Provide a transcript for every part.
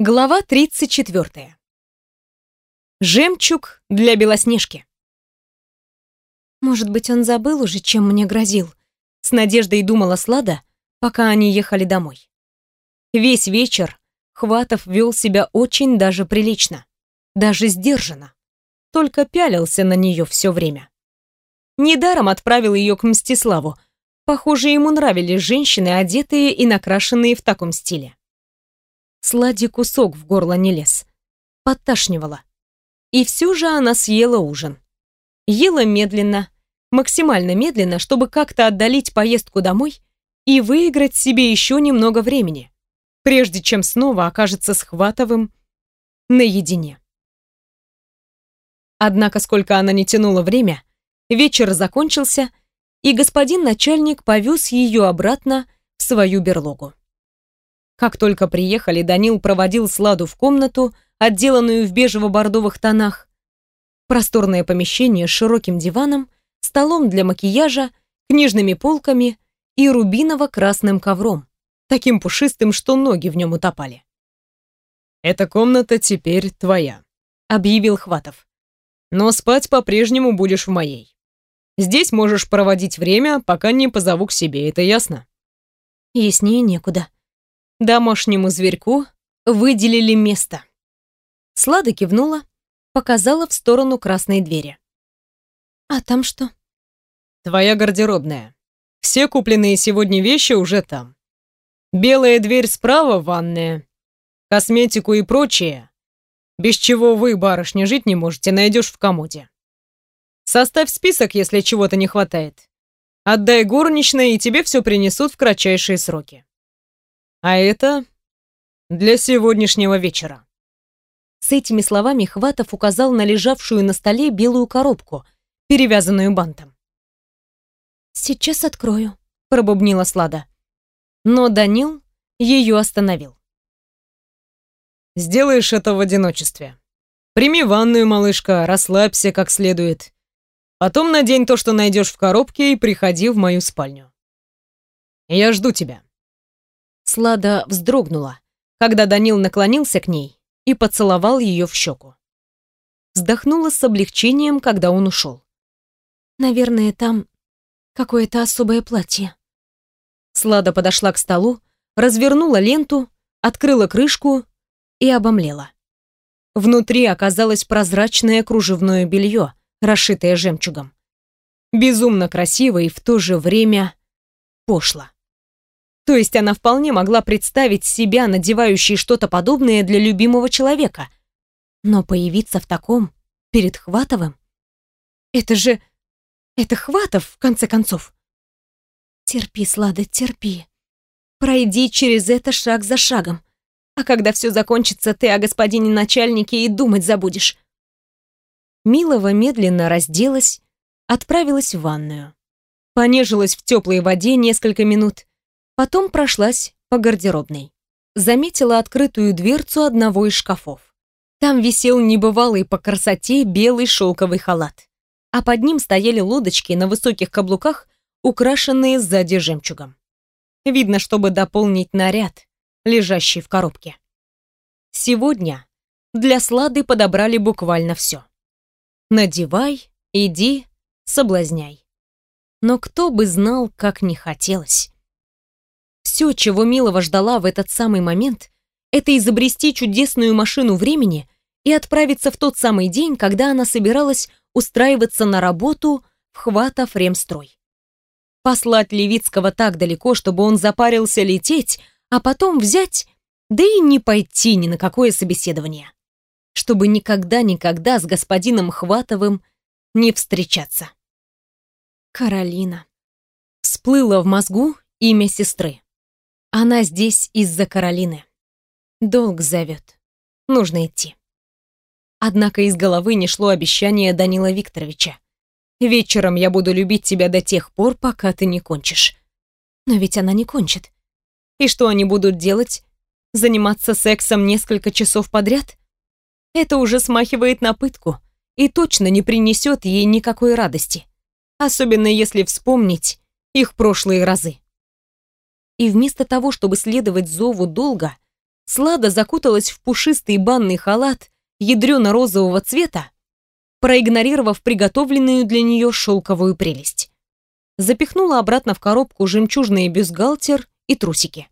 Глава 34. Жемчуг для Белоснежки. Может быть, он забыл уже, чем мне грозил? С надеждой думала Слада, пока они ехали домой. Весь вечер Хватов вел себя очень даже прилично, даже сдержанно. Только пялился на нее все время. Недаром отправил ее к Мстиславу. Похоже, ему нравились женщины, одетые и накрашенные в таком стиле. Слади кусок в горло не лез. Подташнивала. И все же она съела ужин. Ела медленно, максимально медленно, чтобы как-то отдалить поездку домой и выиграть себе еще немного времени, прежде чем снова окажется с Хватовым наедине. Однако, сколько она не тянула время, вечер закончился, и господин начальник повез ее обратно в свою берлогу. Как только приехали, Данил проводил Сладу в комнату, отделанную в бежево-бордовых тонах. Просторное помещение с широким диваном, столом для макияжа, книжными полками и рубиново-красным ковром, таким пушистым, что ноги в нем утопали. «Эта комната теперь твоя», — объявил Хватов. «Но спать по-прежнему будешь в моей. Здесь можешь проводить время, пока не позову к себе, это ясно?» Яснее некуда. Домашнему зверьку выделили место. Слада кивнула, показала в сторону красной двери. «А там что?» «Твоя гардеробная. Все купленные сегодня вещи уже там. Белая дверь справа — ванная. Косметику и прочее, без чего вы, барышня, жить не можете, найдешь в комоде. Составь список, если чего-то не хватает. Отдай горничной, и тебе все принесут в кратчайшие сроки. А это для сегодняшнего вечера. С этими словами Хватов указал на лежавшую на столе белую коробку, перевязанную бантом. «Сейчас открою», — пробубнила Слада. Но Данил ее остановил. «Сделаешь это в одиночестве. Прими ванную, малышка, расслабься как следует. Потом надень то, что найдешь в коробке, и приходи в мою спальню. Я жду тебя». Слада вздрогнула, когда Данил наклонился к ней и поцеловал ее в щеку. Вздохнула с облегчением, когда он ушел. «Наверное, там какое-то особое платье». Слада подошла к столу, развернула ленту, открыла крышку и обомлела. Внутри оказалось прозрачное кружевное белье, расшитое жемчугом. Безумно красиво и в то же время пошло. То есть она вполне могла представить себя надевающей что-то подобное для любимого человека. Но появиться в таком, перед Хватовым? Это же... Это Хватов, в конце концов. Терпи, Слада, терпи. Пройди через это шаг за шагом. А когда все закончится, ты о господине начальнике и думать забудешь. Милова медленно разделась, отправилась в ванную. Понежилась в теплой воде несколько минут, Потом прошлась по гардеробной. Заметила открытую дверцу одного из шкафов. Там висел небывалый по красоте белый шелковый халат. А под ним стояли лодочки на высоких каблуках, украшенные сзади жемчугом. Видно, чтобы дополнить наряд, лежащий в коробке. Сегодня для Слады подобрали буквально все. Надевай, иди, соблазняй. Но кто бы знал, как не хотелось. Все, чего Милова ждала в этот самый момент, это изобрести чудесную машину времени и отправиться в тот самый день, когда она собиралась устраиваться на работу в Хватов Ремстрой. Послать Левицкого так далеко, чтобы он запарился лететь, а потом взять, да и не пойти ни на какое собеседование. Чтобы никогда-никогда с господином Хватовым не встречаться. Каролина. Всплыло в мозгу имя сестры. Она здесь из-за Каролины. Долг зовет. Нужно идти. Однако из головы не шло обещание Данила Викторовича. Вечером я буду любить тебя до тех пор, пока ты не кончишь. Но ведь она не кончит. И что они будут делать? Заниматься сексом несколько часов подряд? Это уже смахивает на пытку и точно не принесет ей никакой радости. Особенно если вспомнить их прошлые разы. И вместо того, чтобы следовать зову долга, Слада закуталась в пушистый банный халат ядрено-розового цвета, проигнорировав приготовленную для нее шелковую прелесть. Запихнула обратно в коробку жемчужный бюстгальтер и трусики.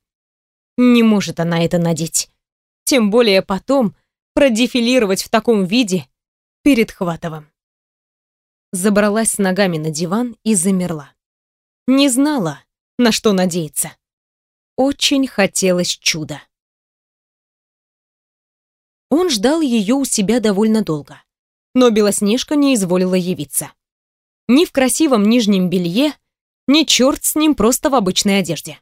Не может она это надеть. Тем более потом продефилировать в таком виде перед Хватовым. Забралась с ногами на диван и замерла. Не знала, на что надеяться. Очень хотелось чуда. Он ждал ее у себя довольно долго, но Белоснежка не изволила явиться. Ни в красивом нижнем белье, ни черт с ним просто в обычной одежде.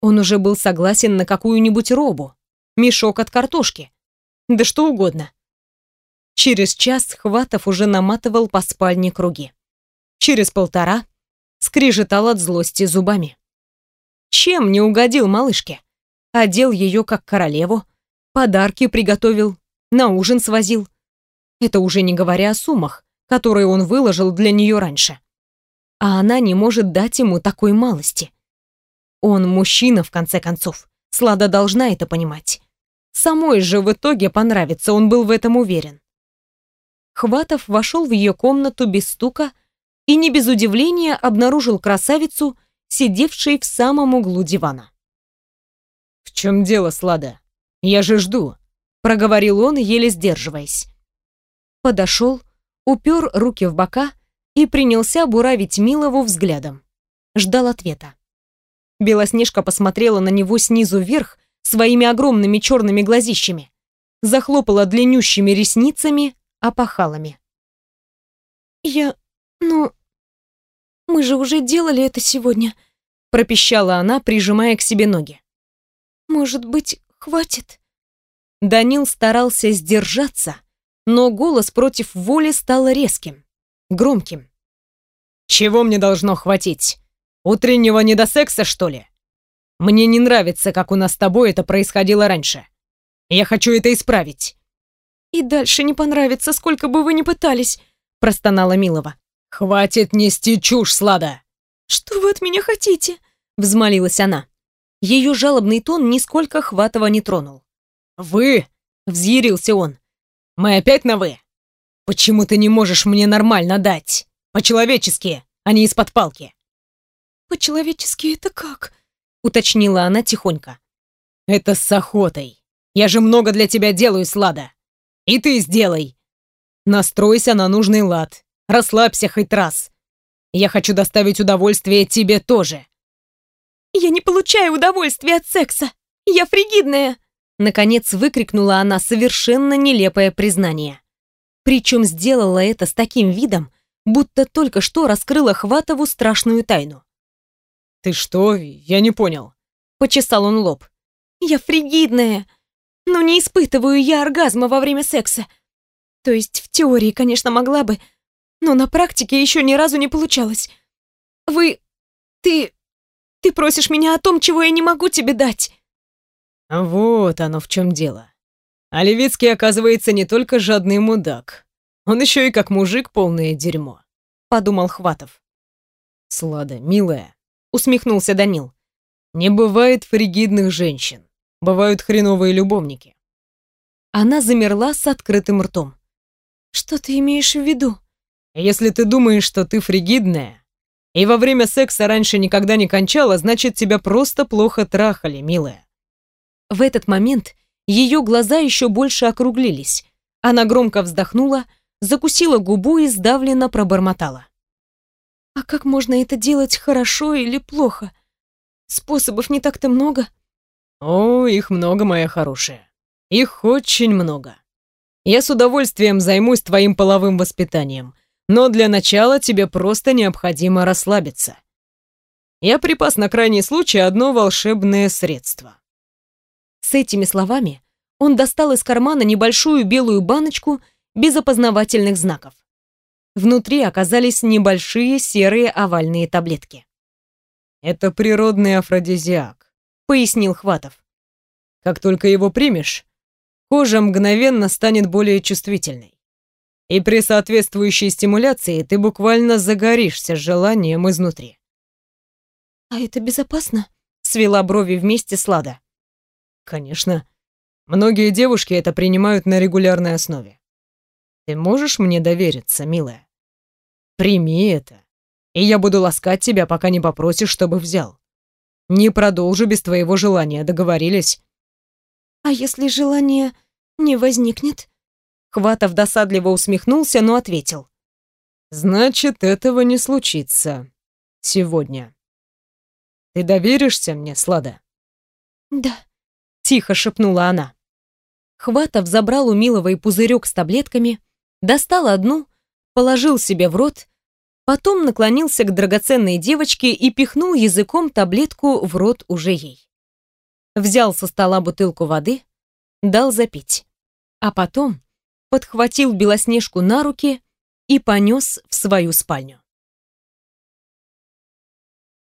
Он уже был согласен на какую-нибудь робу, мешок от картошки, да что угодно. Через час Хватов уже наматывал по спальне круги. Через полтора скрежетал от злости зубами. Чем не угодил малышке? Одел ее как королеву, подарки приготовил, на ужин свозил. Это уже не говоря о суммах, которые он выложил для нее раньше. А она не может дать ему такой малости. Он мужчина, в конце концов. Слада должна это понимать. Самой же в итоге понравится, он был в этом уверен. Хватов вошел в ее комнату без стука и не без удивления обнаружил красавицу, сидевшей в самом углу дивана. «В чем дело, Слада? Я же жду», — проговорил он, еле сдерживаясь. Подошел, упер руки в бока и принялся буравить Милову взглядом. Ждал ответа. Белоснежка посмотрела на него снизу вверх своими огромными черными глазищами, захлопала длиннющими ресницами, опахалами. «Я... ну... мы же уже делали это сегодня», пропищала она, прижимая к себе ноги. «Может быть, хватит?» Данил старался сдержаться, но голос против воли стал резким, громким. «Чего мне должно хватить? Утреннего не до секса, что ли? Мне не нравится, как у нас с тобой это происходило раньше. Я хочу это исправить». «И дальше не понравится, сколько бы вы ни пытались», — простонала Милова. «Хватит нести чушь, Слада!» «Что вы от меня хотите?» — взмолилась она. Ее жалобный тон нисколько Хватова не тронул. «Вы?» — взъярился он. «Мы опять на «вы»? Почему ты не можешь мне нормально дать? По-человечески, а не из-под палки?» «По-человечески это как?» — уточнила она тихонько. «Это с охотой. Я же много для тебя делаю, Слада. И ты сделай. Настройся на нужный лад. Расслабься хоть раз. Я хочу доставить удовольствие тебе тоже». «Я не получаю удовольствия от секса. Я фригидная!» Наконец выкрикнула она совершенно нелепое признание. Причем сделала это с таким видом, будто только что раскрыла Хватову страшную тайну. «Ты что? Я не понял». Почесал он лоб. «Я фригидная. Но не испытываю я оргазма во время секса. То есть в теории, конечно, могла бы, но на практике еще ни разу не получалось. Вы... Ты... Ты просишь меня о том, чего я не могу тебе дать». Вот оно в чем дело. А Левицкий, оказывается, не только жадный мудак. Он еще и как мужик полное дерьмо. Подумал Хватов. Слада, милая, усмехнулся Данил. Не бывает фригидных женщин. Бывают хреновые любовники. Она замерла с открытым ртом. Что ты имеешь в виду? Если ты думаешь, что ты фригидная, и во время секса раньше никогда не кончала, значит, тебя просто плохо трахали, милая. В этот момент ее глаза еще больше округлились. Она громко вздохнула, закусила губу и сдавленно пробормотала. А как можно это делать хорошо или плохо? Способов не так-то много. О, их много, моя хорошая. Их очень много. Я с удовольствием займусь твоим половым воспитанием, но для начала тебе просто необходимо расслабиться. Я припас на крайний случай одно волшебное средство. С этими словами он достал из кармана небольшую белую баночку без опознавательных знаков. Внутри оказались небольшие серые овальные таблетки. «Это природный афродизиак», — пояснил Хватов. «Как только его примешь, кожа мгновенно станет более чувствительной. И при соответствующей стимуляции ты буквально загоришься желанием изнутри». «А это безопасно?» — свела брови вместе с Лада. «Конечно. Многие девушки это принимают на регулярной основе. Ты можешь мне довериться, милая? Прими это, и я буду ласкать тебя, пока не попросишь, чтобы взял. Не продолжу без твоего желания, договорились? А если желание не возникнет? Хватов досадливо усмехнулся, но ответил. Значит, этого не случится сегодня. Ты доверишься мне, Слада? Да, тихо шепнула она. Хватов забрал у Миловой пузырек с таблетками, достал одну, положил себе в рот, потом наклонился к драгоценной девочке и пихнул языком таблетку в рот уже ей. Взял со стола бутылку воды, дал запить, а потом подхватил Белоснежку на руки и понес в свою спальню.